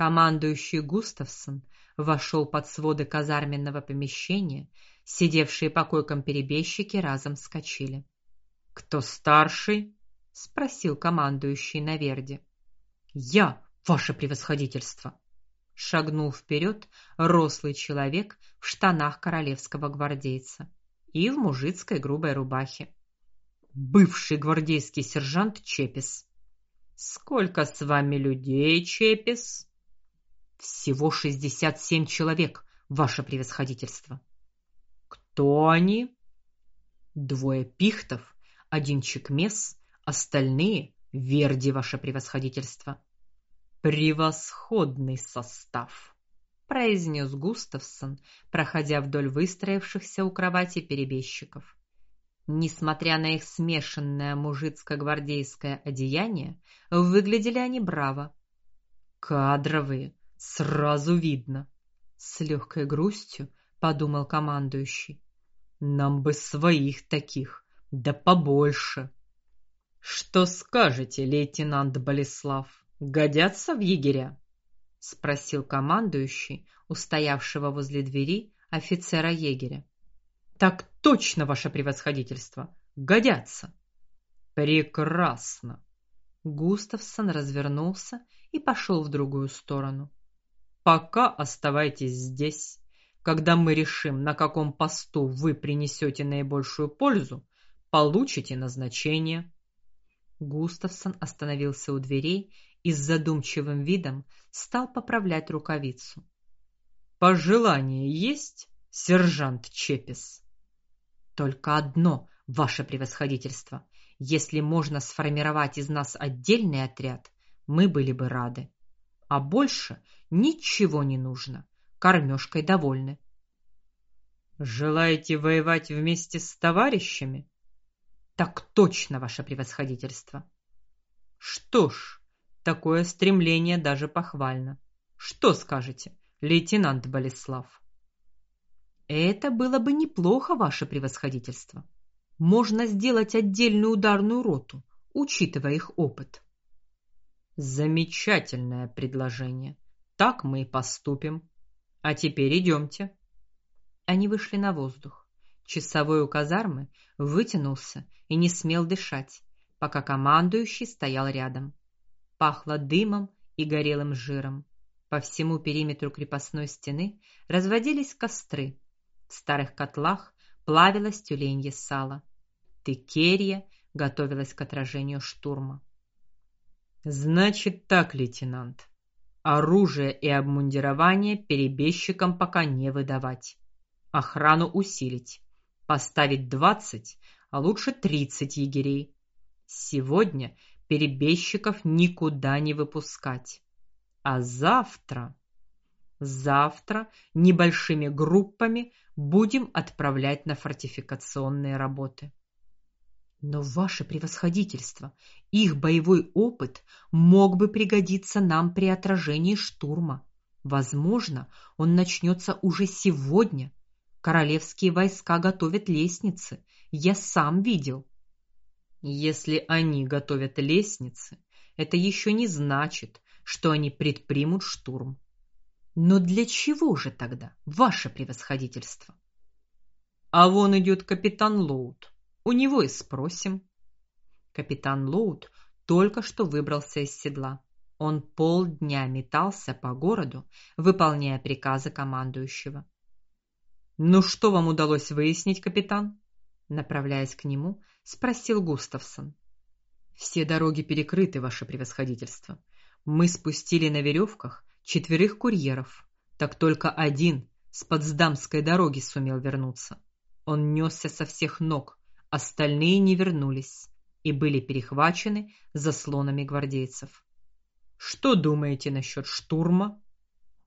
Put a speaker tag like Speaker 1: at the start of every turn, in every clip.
Speaker 1: Командующий Густавсон вошел под своды казарменного помещения, сидевшие по койкам перебежчики разом вскочили. Кто старший? спросил командующий Наверди. Я, ваше превосходительство. Шагнул вперед рослый человек в штанах королевского гвардейца и в мужицкой грубой рубахе. Бывший гвардейский сержант Чепис. Сколько с вами людей, Чепис? Всего шестьдесят семь человек, ваше превосходительство. Кто они? Двое пихтов, один чекмес, остальные верди, ваше превосходительство. Превосходный состав, произнес Густавсон, проходя вдоль выстроившихся у кровати перебежчиков. Несмотря на их смешанное мужицко-гвардейское одеяние, выглядели они браво. Кадровые, сразу видно, с легкой грустью подумал командующий. Нам бы своих таких, да побольше. Что скажете, лейтенант Болеслав? Годятся в егеря? спросил командующий у стоявшего возле двери офицера-егеря. Так точно, ваше превосходительство. Годятся. Прекрасно. Густавсон развернулся и пошел в другую сторону. Пока оставайтесь здесь. Когда мы решим, на каком посту вы принесете наибольшую пользу, получите назначение. Густавсон остановился у дверей и с задумчивым видом стал поправлять рукавицу. Пожелание есть, сержант Чепис? Только одно, ваше превосходительство. Если можно сформировать из нас отдельный отряд, мы были бы рады. А больше ничего не нужно. Кормежкой довольны. Желаете воевать вместе с товарищами? Так точно, ваше превосходительство. Что ж, такое стремление даже похвально. Что скажете, лейтенант Болеслав? Это было бы неплохо, ваше превосходительство. Можно сделать отдельную ударную роту, учитывая их опыт. Замечательное предложение. Так мы и поступим. А теперь идемте. Они вышли на воздух. Часовой у казармы вытянулся и не смел дышать, пока командующий стоял рядом. Пахло дымом и горелым жиром. По всему периметру крепостной стены разводились костры. В старых котлах плавилось тюленье сало. Текерия готовилась к отражению штурма. Значит так, лейтенант. Оружие и обмундирование перебежчикам пока не выдавать. Охрану усилить. Поставить двадцать, а лучше тридцать егерей. Сегодня перебежчиков никуда не выпускать. А завтра завтра небольшими группами будем отправлять на фортификационные работы. Но ваше превосходительство, их боевой опыт мог бы пригодиться нам при отражении штурма. Возможно, он начнется уже сегодня. Королевские войска готовят лестницы, я сам видел. Если они готовят лестницы, это еще не значит, что они предпримут штурм. Но для чего же тогда, ваше превосходительство? А вон идет капитан Лоуд. У него и спросим. Капитан Лоуд только что выбрался из седла. Он полдня метался по городу, выполняя приказы командующего. Ну что вам удалось выяснить, капитан? Направляясь к нему, спросил Густавсон. Все дороги перекрыты, ваше превосходительство. Мы спустили на веревках четверых курьеров. Так только один с Потсдамской дороги сумел вернуться. Он несся со всех ног, Остальные не вернулись и были перехвачены заслонами гвардейцев. Что думаете насчет штурма?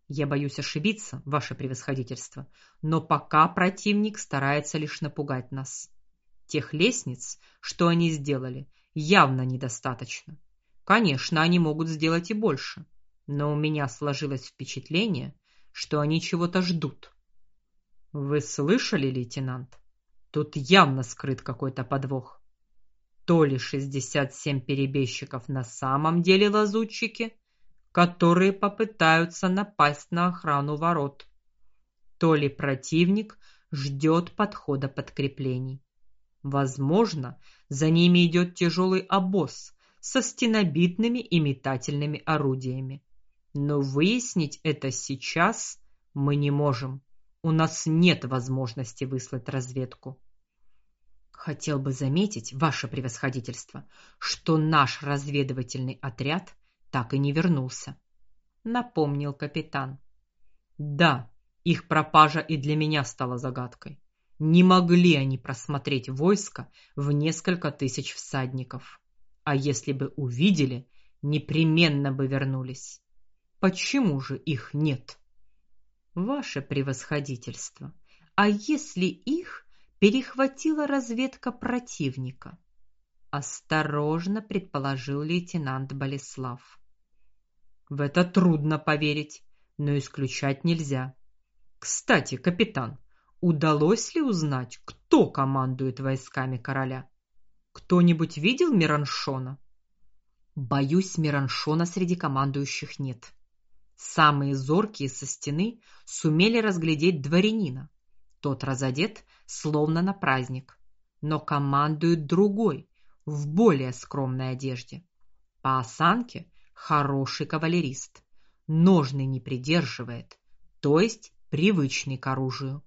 Speaker 1: Я боюсь ошибиться, ваше превосходительство, но пока противник старается лишь напугать нас. Тех лестниц, что они сделали, явно недостаточно. Конечно, они могут сделать и больше, но у меня сложилось впечатление, что они чего-то ждут. Вы слышали, лейтенант? Тут явно скрыт какой-то подвох. То ли шестьдесят семь перебежчиков на самом деле лазутчики, которые попытаются напасть на охрану ворот. То ли противник ждет подхода подкреплений. Возможно, за ними идет тяжелый обоз со стенобитными и метательными орудиями. Но выяснить это сейчас мы не можем. У нас нет возможности выслать разведку. Хотел бы заметить, ваше превосходительство, что наш разведывательный отряд так и не вернулся, напомнил капитан. Да, их пропажа и для меня стала загадкой. Не могли они просмотреть войско в несколько тысяч всадников. А если бы увидели, непременно бы вернулись. Почему же их нет? Ваше превосходительство, а если их перехватила разведка противника? осторожно предположил лейтенант Болеслав. В это трудно поверить, но исключать нельзя. Кстати, капитан, удалось ли узнать, кто командует войсками короля? Кто-нибудь видел Мираншона? Боюсь, Мираншона среди командующих нет. Самые зоркие со стены сумели разглядеть дворянина. Тот разодет словно на праздник, но командует другой, в более скромной одежде. По осанке хороший кавалерист. Ножны не придерживает, то есть привычный к оружию.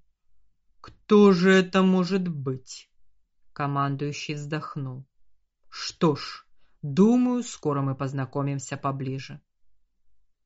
Speaker 1: Кто же это может быть? Командующий вздохнул. Что ж, думаю, скоро мы познакомимся поближе.